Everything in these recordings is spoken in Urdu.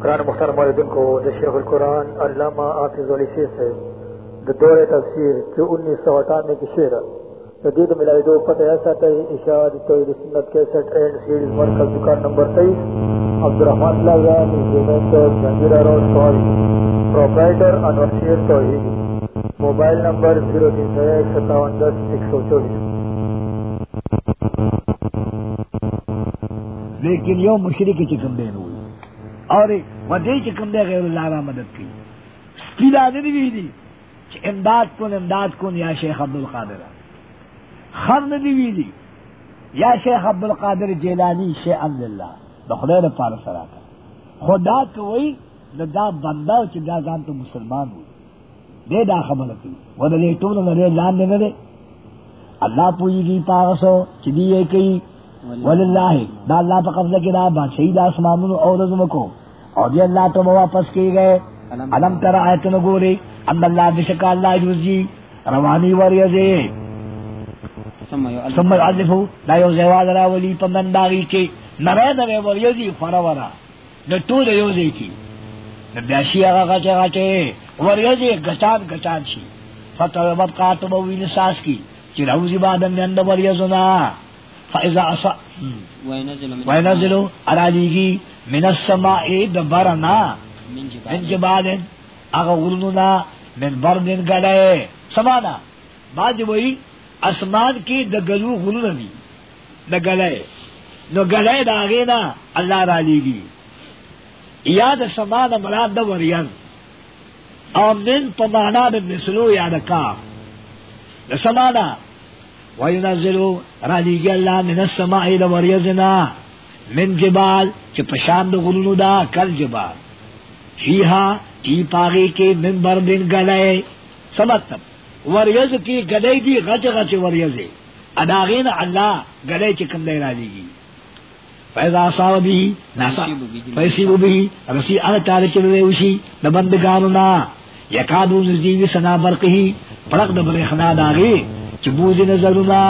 قرآن مختار مردن کو دا شیخ القرآن علامہ آفز علی سی سے دا دور تفسیر جو انیس سو اٹھانے کی شعر. جدید ملائی دو پتہ ایسا تی اشاد توحید سنت کیسٹ اینڈ سیریز مرکز دکان نمبر تیئیس. عبدالرحمان پلازا زمین چوک جہانگیرہ روڈ سواری. Proprietor Anwar Sher Tauheed. Mobile number zero تین سو ایک ستاون دس ایک سو چوبیس. لیکن یو مشرق چکم دے ہوئی اور ودے چکم دے غیر اللہ را مدد کی۔ سپیلا نہیں بھی دی کہ امداد کن امداد کن یا شیخ عبد القادر خر نہیں بھی دی یا شیخ عبد القادر جیلانی، شیخ عبد اللہ بخدے نے پار سرا کر خدا تو وہی نہ دا بندہ چ دا جان تو مسلمان ہوئی دے دا خبر کی۔ وہ دے تو نہ رے لان دے نہ دے اللہ پوئی گی پاغسو چدی یہ کئی وللہ دا اللہ پا قبضہ کی دا بادشاہی دا اسمانون اور رزم کو۔ اور دی اللہ تو واپس کی گئے۔ علم تر آیت نگوری ان اللہ بشکا اللہ جوزی روانی وریزے ثم یعذفو لا یو زیواد را ولی پا من داغی کی۔ نرے نرے وریزی فرورا نتو دا یوزی کی۔ نبیاشی اگا گچے گچے وریزی گچان گچان شی۔ فتح وبقات موین ساس کی۔ چی روزی بادن نیند وریزنا فإذا أصع وينزل على ليغي من السماء دبرنا. من جبال. أغورننا من برد گلے. سمانا. بعد وہی اسمان کی دگلو غرون دی دگلے. نو گلے داغینا اللہ را لیگی. یاد سمانا مراد دا وریان او من پمانا بمثلو یاد کام دا سمانا وینزلو را دیگی اللہ من السماعی دا وریزنا من جبال چی پشاند غلونو دا کل جبال. فیہا چی پاغی کے من بردن گلے. سمتب وریز کی گلے دی غچ غچ وریزے اداغین اللہ گلے چکم دے را دیگی فیضا صاحب بھی ناسا فیسیبو بھی رسی اغتال چلوے وشی نبندگانونا. یکادو نزدیوی سنا برقی پرق دبر خنا داغی. چبوز نظرنا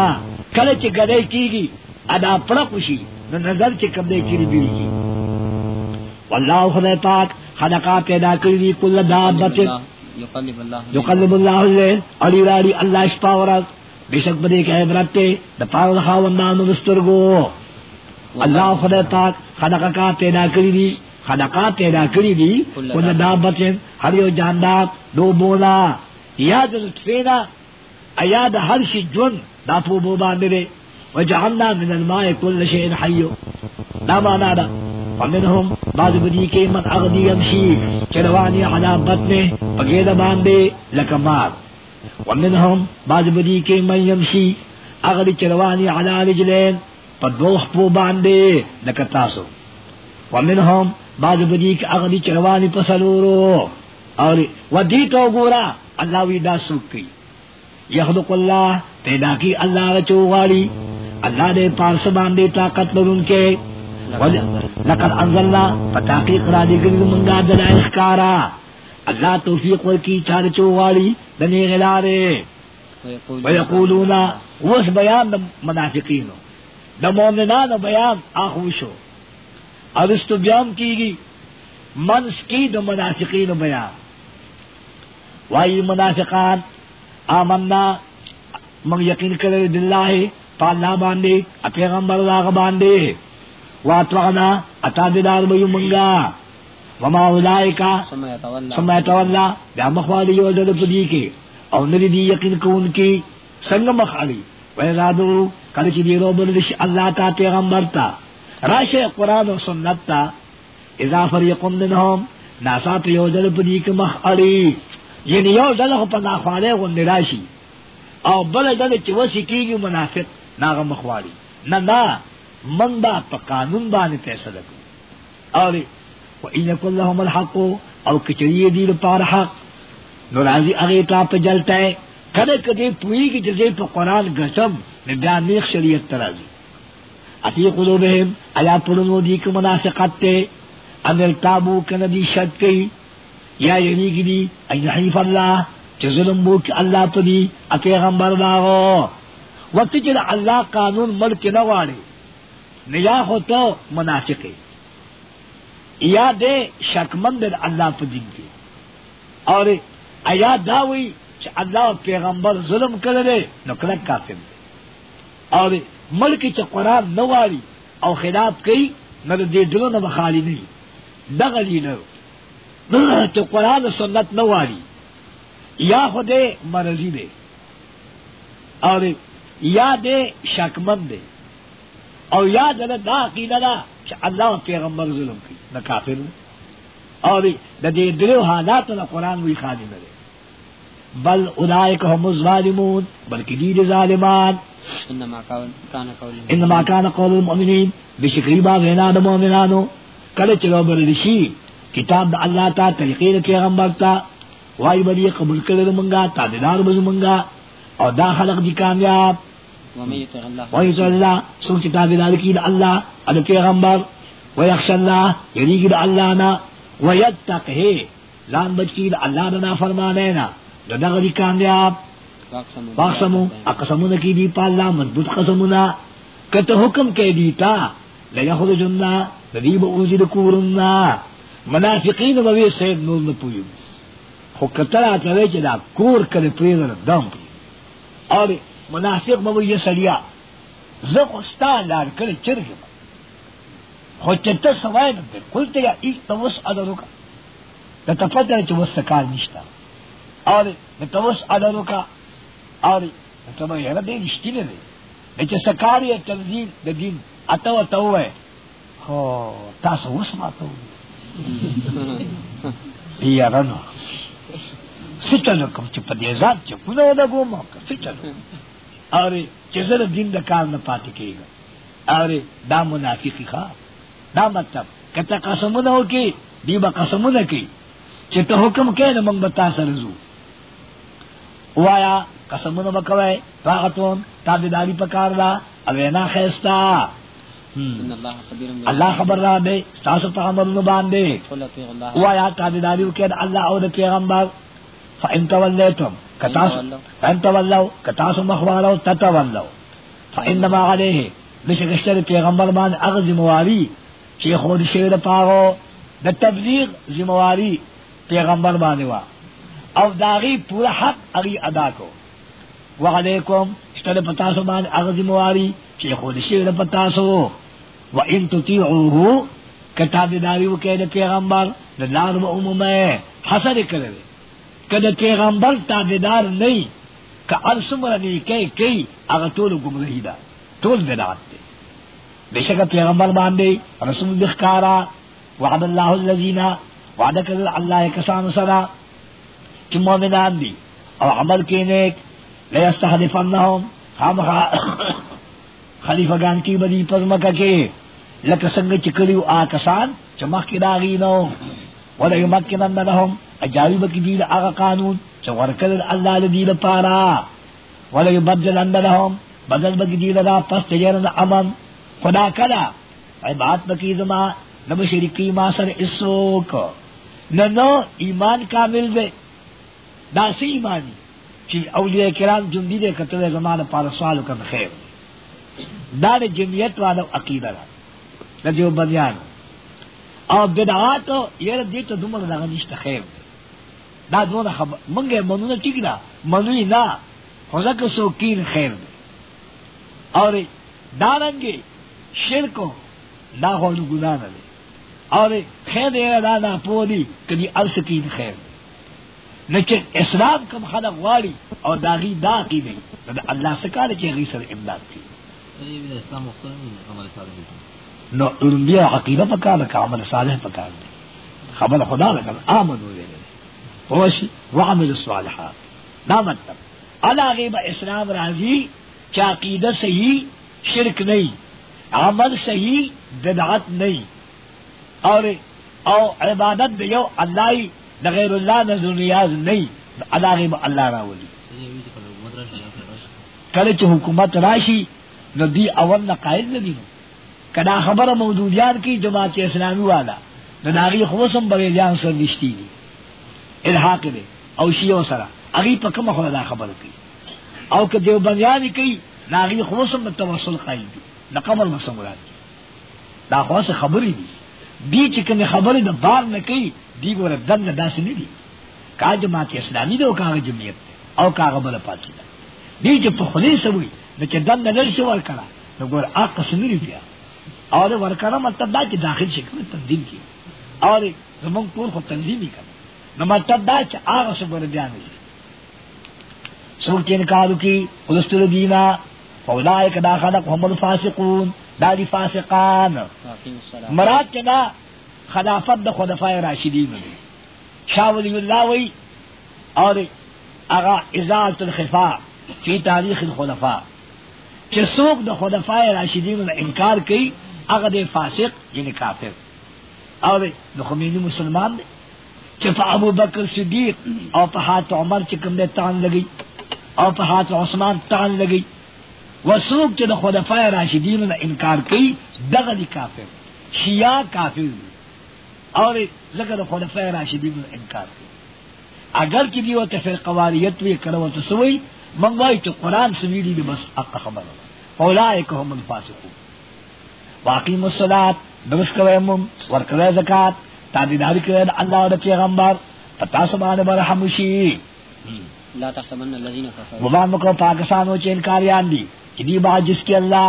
کل چی گدے کی گی ادا پڑکوشی نو نظر چی کبدے کی بیڑی کی۔ واللہ خدا پاک خلقا پیدا کری کل دابت۔ یقلب اللہ اللیل علی رالی اللہ اشپا ورد بے شک بدے کے عبرت تے دا پاول خاوندانو دسترگو۔ اللہ خدا پاک خلقا کا پیدا کری دی خلقا پیدا کری دی کل دابت۔ ہر یو جاندات دو بولا یاد لطفینا ایا دا ہر شی جن دا پو بو باندے وجعلنا من الماء كل شيء حي دا مانا دا۔ ومنهم بعض بدی کے من اغنی یمشی چلوانی علا بطنے پگید باندے لکمار ومنهم بعض بدی کے من یمشی، اغنی چلوانی علا رجلین، پدوخ پو باندے لکتاسو ومنهم بعض بدی کے اغنی چلوانی پسلورو۔ اور ودی تو گورا، اللہ وی دا سوک کی۔ یخلق اللہ پیدا کی اللہ چوغاڑی اللہ دے پارس باندے طاقت لرن کے۔ لقد انزلنا. فتاقیق را دی گرد منگا دلائل اخکارا اللہ توفیق ورکی چار چوغاڑی دنی غلارے۔ ویقولون. وس بیان دا منافقینو۔ دا مومنان بیان آخوشو۔ ارستو بیان کی گی منس کی دا منافقین بیان۔ وائی منافقان آمنا من یقین کرے باللہ پالا باندے پیغمبر لاغ باندے۔ واتوانا اتا دیدار بیو منگا۔ وما اولائکا، سمیت واللہ بیا مخوالی یو زد پدی کے۔ او ندی دی یقین کون کی، سنگ مخالی ویزادو کلچی دی رو بلدش اللہ تا پیغمبر تا۔ راش قرآن و سنت تا۔ اذا فریقن منہم ناسا پیو زد پدی کے مخالی یعنی یو ڈل خو په ناخواله غوندې او بل ډل چې وسی کیږي منافق ناغه مخوالی نه نه، من با په قانون باندې فیصله کوي. او و ان یکن لهم الحق او کچری دی لپاره حق. نو راضی هغه ته په جلته کله کدی پوی کی جزې په قران غټم نه نیخ شریعت ترازی اتی قلوبهم ایا پرونو دی کی منافقت ته؟ ان تابو کنه دی شک کوي. یا یعنی کی دی این حیف اللہ، چه ظلم بو کی اللہ تو دی اپیغمبر داغو وقت چه اللہ قانون ملک نواری نیا ہو تو منافقی یا دے شکمند اللہ پا دین کی. اور ایا داوی چ اللہ پیغمبر ظلم کرے نو کلک کافر دے. اور ملک چ قرآن نواری او خلاف کئی نہ دے دلوں نہ بخالی نہیں دغلی نہ تو قرآن سنت نواری یا خدے مرضی دے. اور یا دے شکمند دے. اور یا دل دا عقیدہ دا اللہ پیغمبر ظلم کی نہ کافر اور دا دے دلو حالات نہ قرآن وی خالی نہ دے. بل اولئک هم الظالمون بلکہ دید ظالمان. انما كان قول المؤمنین. بشکری با غینا دا مومنانو کل چلو بردشی کتاب دا اللہ تا طریقے دا پیغمبر تا وائی بری قبول کرد منگا تا دیدار بز منگا اور دا خلق دی کامیاب. وہی تو اللہ. سوچ تابدار کی دا اللہ اد پیغمبر. ویخش اللہ یریگی دا اللہ نا ویتقہ. زان بچ کی دا اللہ دا فرمانے نا دا دغدی کامیاب. واقسموا واقسمو اقسمون کی دی پا اللہ مضبوط قسمنا کت حکم کے دیتا لیخد جننا ندیب اوزی دکورنا منافقین بوی سید نور نہ نپویو خو کتلا چوے چدا کور کر پریدر دم پری اور منافق بوی یہ سڑیا زخستا لار کر چرگ با خو چتا سوائے نبیر قلت یا ایک توس ادرو کا نتا پتر چو وستکار نشتا اور نتوس ادرو کا اور نتا با یرا دے نشتی نے دے نچا سکاری تنظیم دا دین. اتو اتو ہے خو تاسو وس ماتو یا رنو سچلو کم ذات دا گو موقع سچلو اور دین دا کار نہ کے گا اور دا منافقی خواہ دا مطلب کتا ہو کی کی تا حکم کے نا منگ بتا سرزو وایا قسمونه بکوئے طاقتون تابداری پکار دا اوینا خیستا اللہ خبر را دے ستاسو پا عملونو باندے۔ قل اطيعوا الله وایا تابداری کے دا اللہ او دا پیغمبر۔ فإن تولیتم کتاسو فإن تولو۔ کتاسو مخوالو تتولو فإنما علیه بشکشتر پیغمبر مان اغ زمواری چی خود شیر پاغو دا تبلیغ زمواری پیغمبر بانوا او داغی پورا حق اگی ادا کو۔ وعلیکم اشتر پتاسو مان اغ زمواری چی خود شیر پتاسو۔ و ان تطیعوه کتاب داری وکید پیغمبر لار و عموم حسد کرے کد پیغمبر تابدار نہیں، کہ ارسمر نیکی کئی اگر طول گمرہی دا طول بدعت دے۔ بے شک پیغمبر باندے، رسول دخکارا، وعد اللہ اللذین، وعد کر اللہ کسان سرا، کہ مومنان دی، اور عمل کے نیک لیستحدفنہم خام خلیفہ گان کی بدی پزمکا کے لکه څنګه چې کړیو آ کسان چې مخکې داغي نو. ولا یمکنن لهم اجاری بکی دی هغه قانون چې ورکل الله لدی لپاره ولا یبدلن لهم بدل بکی دی لدا پس تجرن امن. خدا کلا. عبادت بکی زما نب شرکی ما سر اسوک. نو نو ایمان کامل دے. دا سی ایمانی. چې اولیاء کرام جندی دے کتل زمان پار سوالو کن خیر. دا د جمعیت والا عقیدہ دا. دا جو بنیان او بدعات یره دې ته دومره دغه نشته خیر. دی دا دونه خبر. منګه منونه ټیک دا. منوی نه خو ځکه سوکین خیر دی اور دا رنګي شرکو دا هو ګنا نه دی اور خیر دی دا نه پودي کدي ارسکین خیر دی لیکن اسلام کم خلق والی اور داغی دا کی نہیں دا اللہ سے کہا کہ غی امداد کی. نو انبیاء عقیدہ پکار کا عمل صالح خبر خدا لگا آمن وعمل الصالحات۔ نا مطلب علا غیب اسلام راضی چا عقیدہ صحیح شرک نہیں۔ عمل صحیح بدعت نہیں۔ اور او عبادت دیو اللہ دا غیر اللہ نظر نیاز نہیں۔ علا غیب اللہ راولی۔ کله چې حکومت راشي نو دی اول نه قائل نه دي کدا خبر موجودیان کی جماعت اسلامی والا. نو ناغي خوسم بری جان سر نشتی دي الحاق دے. او شیعو سرا. اغي په کومه خو دا خبر کوي او که دیو بنیان کوي ناغي خوسم توسل قائل دي د قبر مسمرات دا خاص خبرې دي دی چکن خبر دا بار نہ کئی دی گور دن نہ داس نہیں دی کا جماعت اسلامی دو کا جمعیت دے. او کا بل پاتی دا دی جو پخلی سوئی نہ چ دن نہ لڑ ور کرا نہ گور آ قسم نہیں پیا اور ور مطلب دا داخل شکل تنظیم کی اور زمون ټول خو تنظیم کړ نو مطلب دا چې هغه څه ور بیان دي څوک چې انکار ولستل دینا فاولائک دا خلق هم الفاسقون. دا دی فاسقان. مراد کنا خلافت د خلفای راشدین دی. شاہ ولی اللہ وی اور اغا ازالت الخفا فی تاریخ الخلفاء. کہ سوک د خلفای راشدین نے انکار کی اغا دے فاسق یعنی کافر. اور د خمینی مسلمان دے. کہ فا ابو بکر صدیق اور پا ہاتھ عمر چکم دے تان لگی اور پا ہاتھ عثمان تان لگی وسوک چې د خلفای راشدین نه انکار کوي دغه دی کافر. شیعہ کافر اور زګر خلفای راشدین نه انکار کوي اگر چې دیو ته فر وی کړو ته من وای چې قران سویلی دی بس حق خبره اولائک هم الفاسقون. واقیم الصلاة درس مم زکات تابعداري کوي د الله او د پیغمبر پتا سبحانه برحم شي لا تحسبن الذين كفروا مبام کو پاکستانو چین کاریان دی چې دی با جس کی اللہ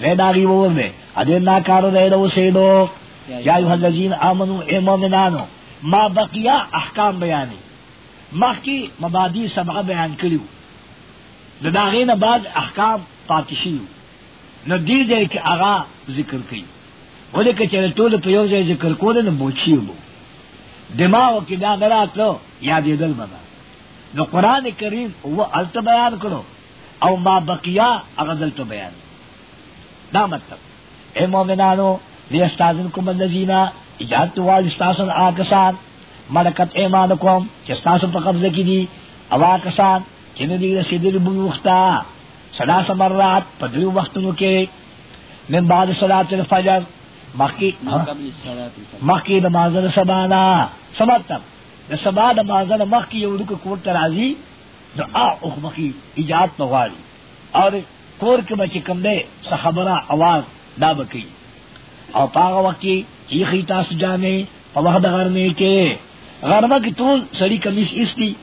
زیداغي وور دے. ادے نا کارو دے دو. سیدو یا ایها الذین آمنو اے مومنانو ما بقیا احکام بیانی. ما کی مبادی سبع بیان کړیو د داغین بعد احکام پاتشیو نو دی دے کہ آغا ذکر کئی. ولی که چرے طول پیو ځای ذکر کول نه بوچیو بو دماغ کې دا نراتلو یادې دل بنا نو قرآن کریم وہ الت بیان کرو. او ما بقیا اغدل تو بیان. دا مطلب. اے مومنانو دے استاذن کو لیستازنکم اللذینا اجازت وال استاسن آکسان. ملکت ایمانکم، چستاسن پا قبضہ کی دی. او آکسان چن دی رسیدل بوختا صدا سبر رات پدری وقتوں کے من بعد الفجر اخ مخی ایجاد پواری اور کور کے بچے کم دے آواز دا بکی. اور پاغ چیخی تاس جانے کے. غرمہ کی طول سڑی کمیس اس کی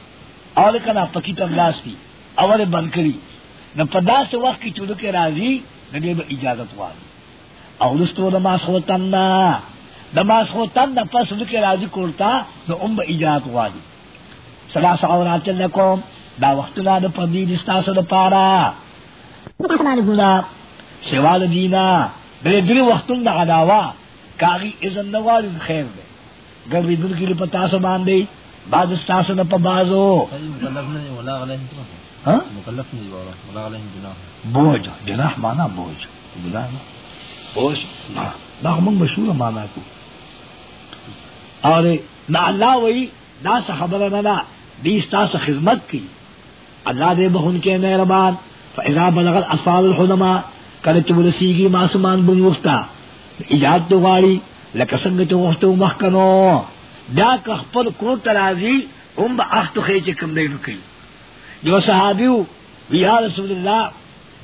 اور کنا پکی ته لاستی اور بند کړی نو په داسې وخت کې چې لکه راځي د دې به اجازه غواړي. او لستو د ماسوتن نه د ماسوتن د پس لکه راځي کوړتا نو ام به اجازه غواړي. سلا سعورات لکم دا وختونه د پدې د ستاسو د پاره پسنه ګنا سوال دینا دې دې وختونه د علاوه کاغي اذن نوال خیر ده ګرځي دل کې په تاسو باندې باز ستاسو نه په بازو جناح بوج جناح معنا بوج گناہ بوج دا موږ مشهور معنا کو. اور نہ اللہ وہی نہ خبر نہ نہ دی ستاسو خدمت کی. اللہ دے بہن کے مہربان. فاذا بلغ الاطفال الحلماء کله چې ورسیږي معصومان بن وختا ایجاد تو غاړي لکه څنګه چې وختو مخکنو دا که خپل کور ترازی هم به اخت خې چې کم دی نو کوي. یو صحابیو وی یا رسول الله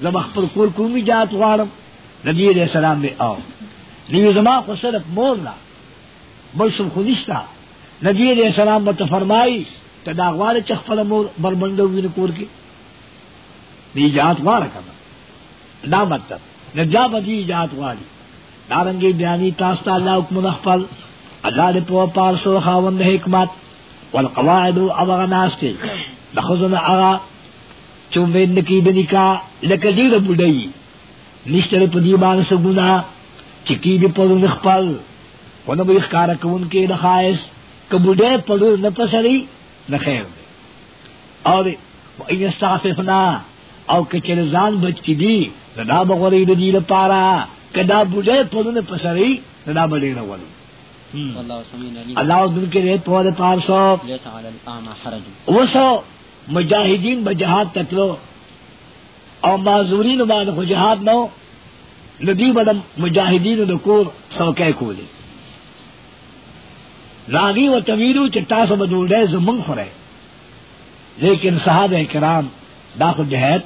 زما خپل کور کومي جات غواړم. نبی علیہ السلام دې آو. نیو زما خو صرف مور لا بل څه خو نبی علیہ السلام مت فرمایي، ته دا غواړي چې خپل مور بربندو ویني کور کې؟ دی جات غواړه کنه دا مطلب. نجا بدی جات غواړي. دارنګي بیانی تاسو ته الله حکم خپل. الله دې په پارسو خاوند حکمت والقواعد اغناسته دخزنا اغا چومبین کی دنکا لکه دې د بډای نشته په دې باندې سګونا چکی دې په نخپل. ونه به ښکارا کوون کې د خاص کبوډه په نه پسړي نه خیر او این استعففنا او کچر ځان بچ کی دی. دا بغوری د دې لپاره کدا بوډه په نه پسړي دا بډې الله دن ریت پار سو. وسو مجاهدین به جهاد تکلو او معذورین باندې خو جهاد نو. ندی بدم مجاهدین د کور سوکې کولې راغي و تویرو چې تاسو به ډوډۍ زمون خوره لیکن صحابه کرام دا خو جهاد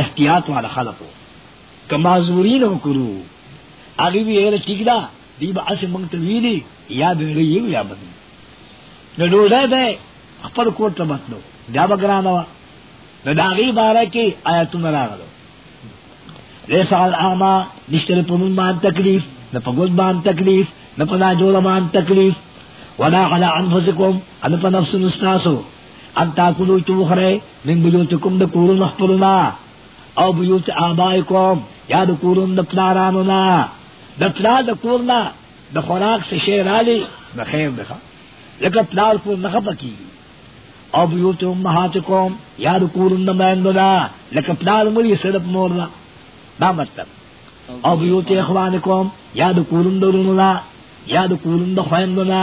احتیاط والا خلقو. کمازورین وکړو اغي وی له ټیګدا دی با اسی منگتویلی یا بیریو یا بدن نو ڈوڑے بے خپل کور ته بتلو بیا بگرانو نو داغی بارے کی آیتون راغلو لیسا الاما نشتر پنون بان تکلیف نہ پگود بان تکلیف نہ پنا جوڑ بان تکلیف. ولا على انفسكم ان نفس نستاسو. ان تاكلوا توخره من بيوتكم دكورون مخبرنا او بيوت آبائكم یا دکورون دپلارانونا دپلار دکورنا د خوراک سے شیر آلی بخیر دخا لکه پلار کور نخپا کی او بیوت امہاتکم یا دکورون دمائندونا لکه پلار مری صرف مورنا دا مطلب. او بیوت اخوان اخوانکم یا دکورون دروننا یا دکورون دخوائندونا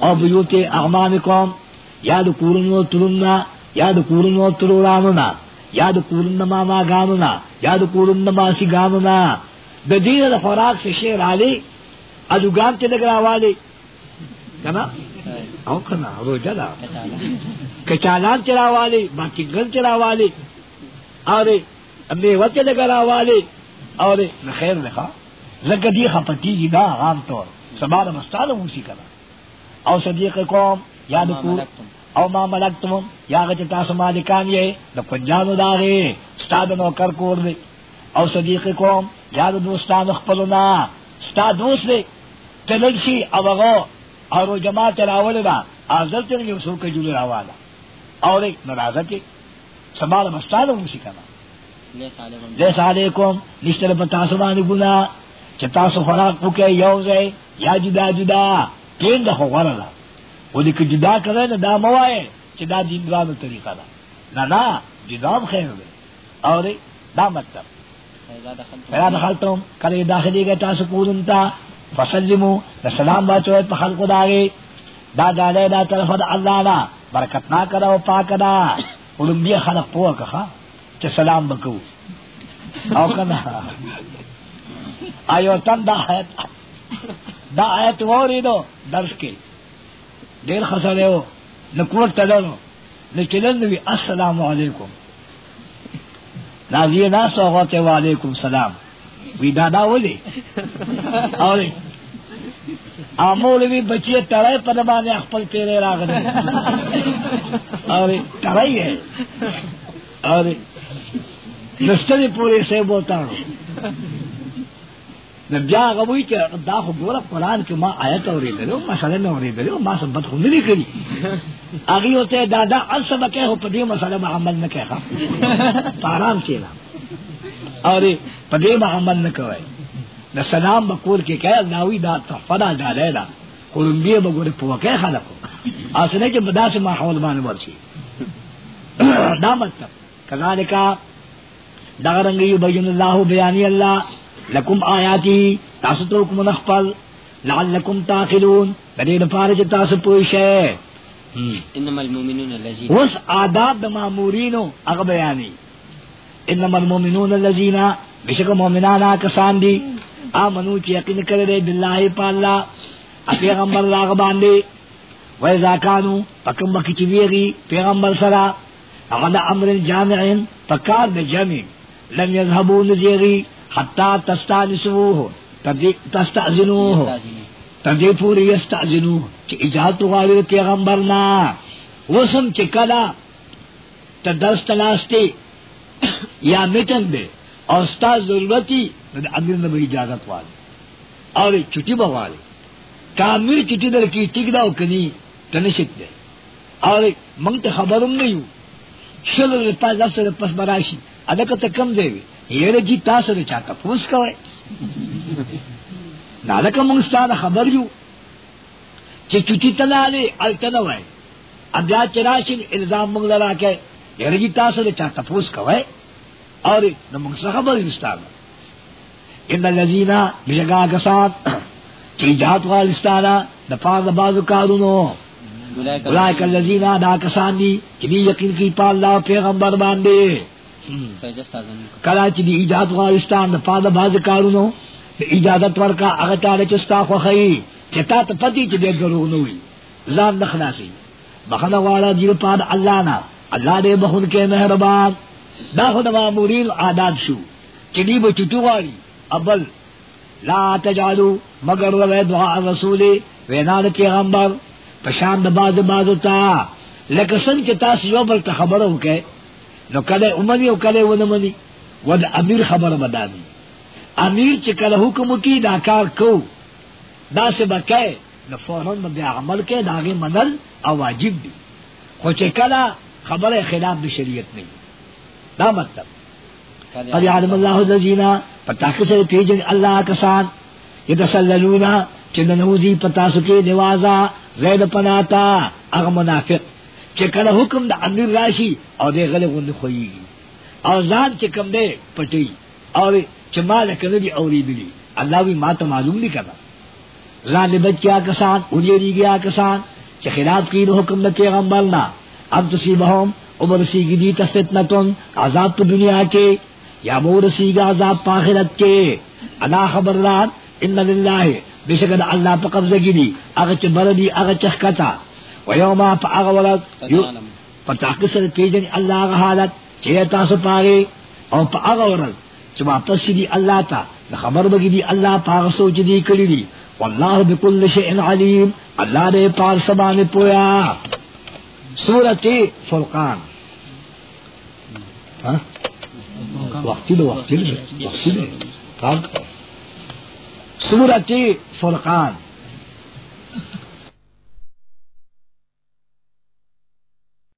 او بیوت اغمان اغمانکم یا دکورون تروننا یا دکورون ترورانونا یا د کورن ماما گانونا یا د کورن ماسی گانونا د دین د خوراک سے شیر علی ادو گان تے لگا والے کنا او کنا رو جلا کچالان چلا والے باقی گل چلا والے اور امی وچ لگا والے اور خیر لکھا زکدی خپتی دی دا عام طور. سبا مستال موسی کنا او صدیق قوم یا د کور او ما ملکتم. یا غچ تاسو مالکان یې د پنجانو داغه استاد نو کر کور دی. او صدیق کوم یا د دوستان خپلنا استاد دوست دی تلل شي او هغه او جماعت راول دا ازل ته یو څوک جوړ راواله. او دې ناراضه کې سبال مستاد موسی کنا لیس علیکم. نشتر پتا سبانی گنا چه تاسو خوراک پوکے یوزے یا جدا جدا. کین دا خوارا وہ دیکھ جدا کرے نا دا موائے چی دا دین دوانو طریقہ دا نا نا جدا ہم خیر دے اور دا مطلب. فیدا دخلتم کلی داخلی گئے تاسو کورن تا فسلمو دا سلام باچوئے پا خلق داگے دا جالے دا طرف دا اللہ نا برکت نا کرا و پاک دا۔ علم بیا خلق پوا کخا چی سلام بکو۔ او کنا آیو تن دا آیت۔ دا آیت ووری دو درس کے۔ دیر خسرے ہو نہ کور تلو نہ السلام علیکم۔ نازیے نا سوغت وعلیکم سلام۔ وی دادا ولی۔ اور آمول بھی بچے پر بانے اخپل پیرے راگ دے۔ اور تڑائی ہے۔ اور نستری پورے سے بوتا ہوں۔ بیا غوی چې دا خو ګوره قران کې ما آیت اورېدلو مسله مې اورېدلو ما سبت خو نه کړی هغه ته دا دا اصل کې هو په دې مسله ما عمل نه کوي پارام اور په دې ما عمل نه کوي د سلام بکور کې کې ناوی دا تفدا جاله دا۔ کولمبیا بګوره په وکه خلکو اسنه کې بداسه ماحول باندې ورشي دا مطلب۔ کذالک دا رنگ یبین الله بیان الله لکم آیاتی تاسو تو کوم نخپل لعلکم تاخلون۔ دې لپاره چې تاسو پوه انما المؤمنون الذين وس آداب د مامورینو هغه بیانې انما المؤمنون الذين بشک مؤمنان کسان دي امنو چې یقین کړی بالله په الله پیغمبر الله باندې وای زاکانو پکم بکی چې ویری پیغمبر سره هغه د امر جامع پکار د جامع لم يذهبوا نزيغي حتی تستانسوه تستعزنوه تدی پوری یستعزنوه چی اجازت غاری پیغمبرنا وسم چی کلا تا درست تلاستی یا میٹن دے. اور ستا ضرورتی ند امیر نبی اجازت والے اور چھٹی بوالے کامیر چھٹی در کی ٹک داو کنی تنشک دے. اور منگ تا خبرم نیو. شل رپا لفظ رپس براشی. ادکتا کم دے وی. یہ جی تاسو نے چاہتا پوس کوئے. نالکا منگستان خبر یو چی چوٹی تلالے التنوائے اب یا چراشن الزام منگ لرا کے یہ جی تاسو نے چاہتا پوس کوئے اور نہ منگستا خبر یوستان ان اللذینا بجگا کسان چی جات والستانا دفاع بازو کارونو. اولائک اللذینا دا کسان دی چی یقین کی پا اللہ پیغمبر باندے کلا چې دی ایجاد غارستان د پاده باز کارونو اجازت ورکا هغه تعالی چې ستا خو خی چې تا پتی چې دې دروغ نه وي ځان نه خلاصي والا دی په الله نه الله دې بخون کې مهربان دا خو د مامورین عادت شو چې دی به چټو ابل، لا تجعلو مگر روے دعا رسول وینان پیغمبر. پشان د باز بازو تا. لکه څنګه چې تاسو یو بل ته خبرو وکړي نو کله اومني او کله ونه مني ود امیر خبره بداني امیر چې کله حکم کی دا کار کو دا سے بکای نو فورن باندې عمل کې داغه منل او واجب دي. خو چې کله خلاف د شریعت نه دا مطلب. قد يعلم الله الذين فتاكسر تيجن الله کسان. يتسللون چې نوزي پتا سکے نوازا غیر پناتا هغه منافق. چې کله حکم د امیر راشي، او دې غلې غوند خوې او ځان چې کم دې پټي او چې مال کړي دي اوریدلی الله وی ما ته معلوم کړه ځان دې بچیا کسان اوري گیا کسان چې خلاف کړي حکم د پیغمبر نه اب تصيبهم عمر سی گی ته فتنتون عذاب په دنیا کې یا مور سی گا عذاب په آخرت کې انا خبردار ان د الله په قبضه کې دي هغه چې بردي هغه چې ښکتا و یوم په هغه ولات په تحقیق سره پیژني الله هغه حالت چې تاسو پاره او په هغه ورځ چې واپس دي الله ته خبر بگی دی اللہ پاغه سوچ دي کلی دی. واللہ بکل شئن علیم، اللہ دے پار سبان پویا. سورت فرقان. ہاں؟ وقتی دو وقتی دو وقتی دو. سورت فرقان.